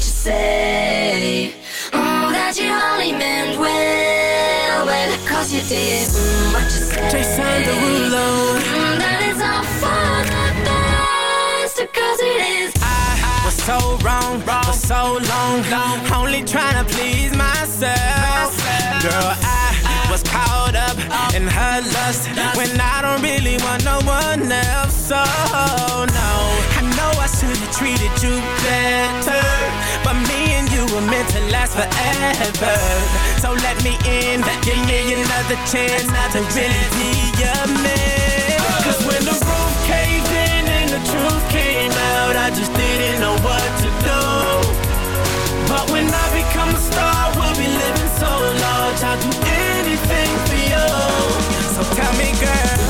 You say. Oh, that you only meant well, well, cause you did mm, what you say. Jason Derulo. Mm, that is all for the best, cause it is. I was so wrong, wrong for so long, long. Only trying to please myself. Girl, I was caught up in her lust when I don't really want no one else. So, no, I should have treated you better. But me and you were meant to last forever. So let me in, give me another chance Not to really be your man. Cause when the roof caved in and the truth came out, I just didn't know what to do. But when I become a star, we'll be living so large. I'll do anything for you. So tell me, girl,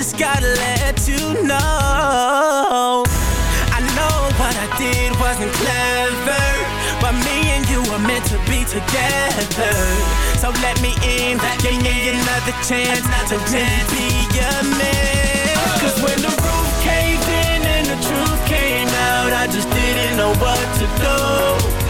just gotta let you know. I know what I did wasn't clever, but me and you were meant to be together. So let me in, give me another chance to really be your man. Uh. Cause when the roof caved in and the truth came out, I just didn't know what to do.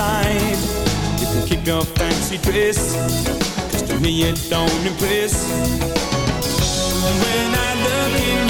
here. You can keep your fancy dress, cause to me it don't impress. When I look in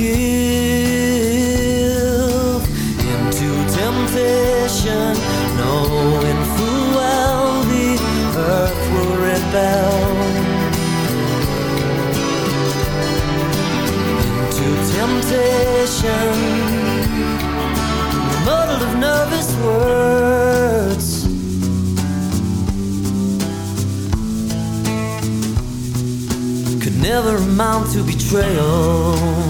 Give into temptation, knowing full well the earth will rebel. Into temptation, muddled of nervous words. could never amount to betrayal.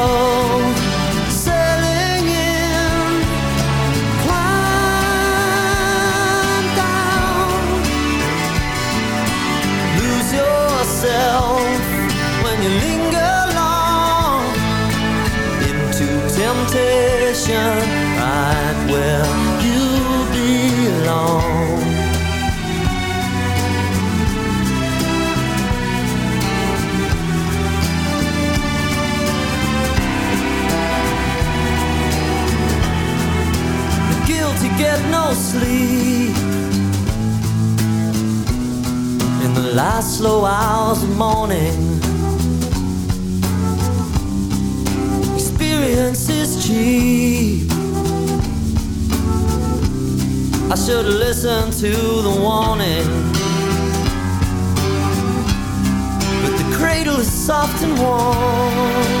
temptation right where you belong. The guilty get no sleep in the last slow hours of morning. Experience is cheap. I should listen to the warning. But the cradle is soft and warm.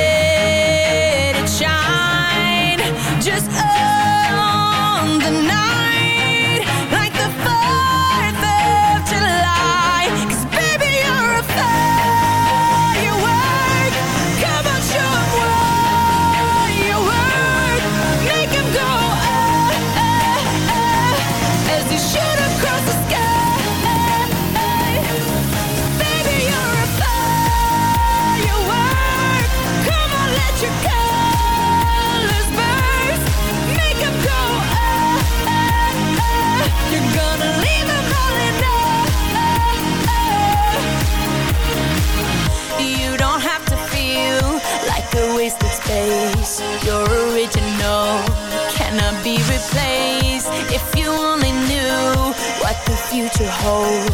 hold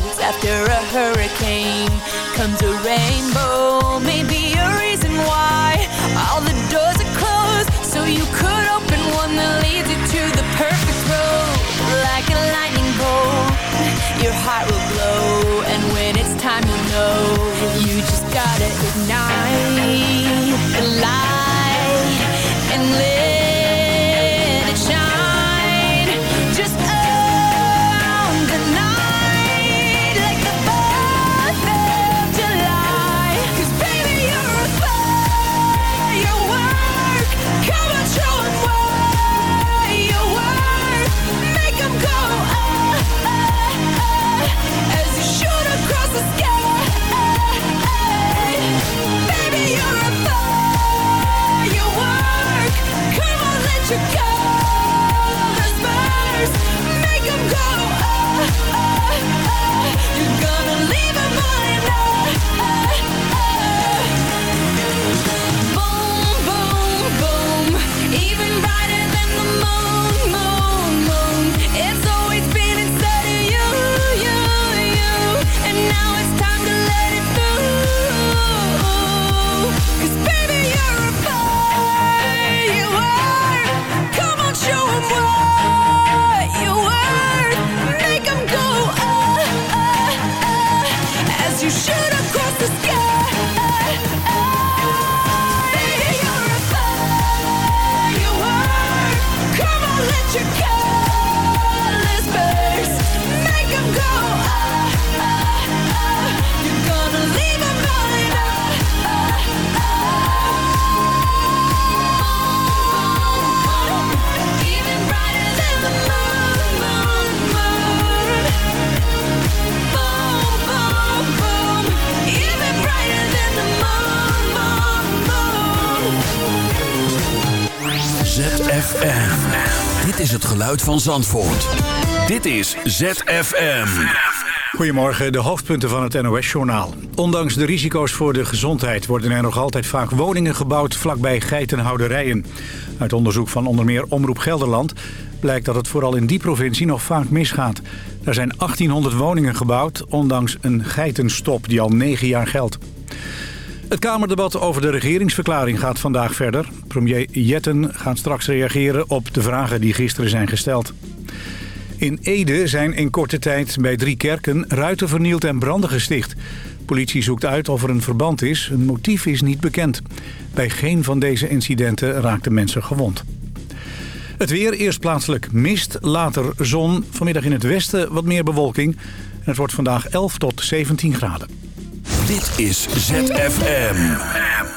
geluid van Zandvoort. Dit is ZFM. Goedemorgen, de hoofdpunten van het NOS-journaal. Ondanks de risico's voor de gezondheid worden er nog altijd vaak woningen gebouwd vlakbij geitenhouderijen. Uit onderzoek van onder meer Omroep Gelderland blijkt dat het vooral in die provincie nog vaak misgaat. Er zijn 1800 woningen gebouwd, ondanks een geitenstop die al negen jaar geldt. Het Kamerdebat over de regeringsverklaring gaat vandaag verder. Premier Jetten gaat straks reageren op de vragen die gisteren zijn gesteld. In Ede zijn in korte tijd bij drie kerken ruiten vernield en branden gesticht. Politie zoekt uit of er een verband is. Een motief is niet bekend. Bij geen van deze incidenten raakten mensen gewond. Het weer, eerst plaatselijk mist, later zon. Vanmiddag in het westen wat meer bewolking. En het wordt vandaag 11 tot 17 graden. Dit is ZFM.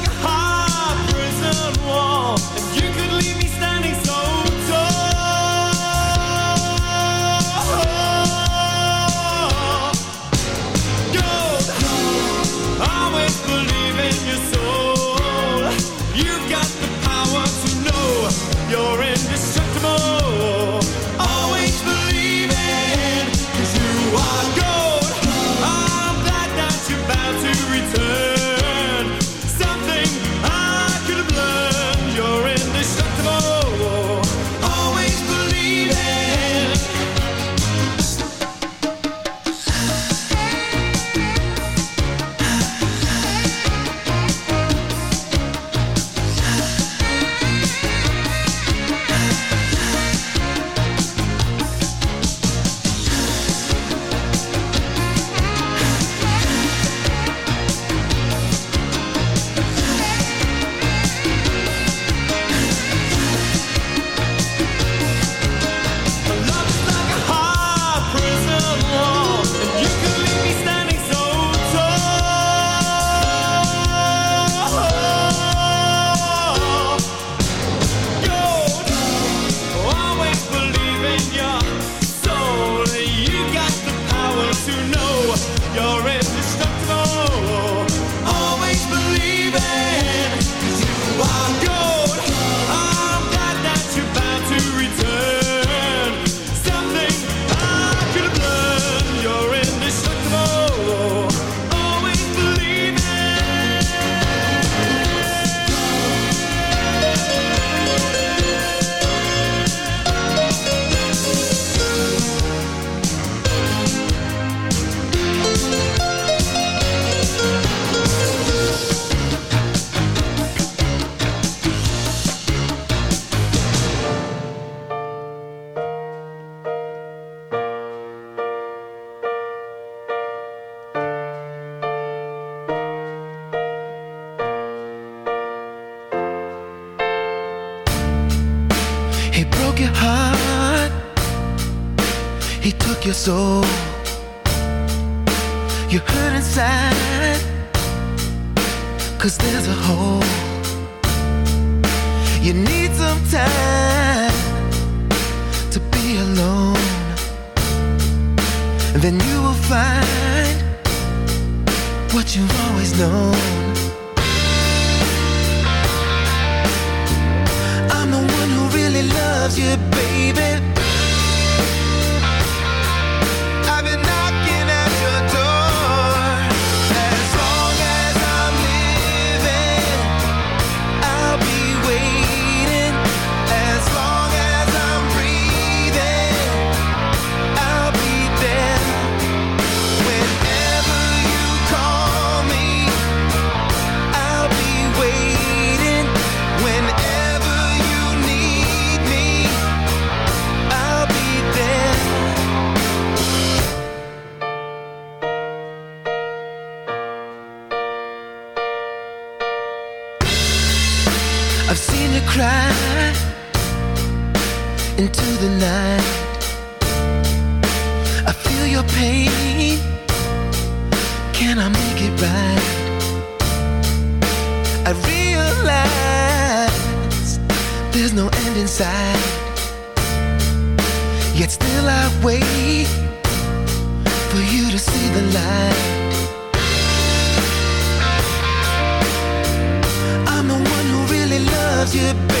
Cause there's a hole you, baby.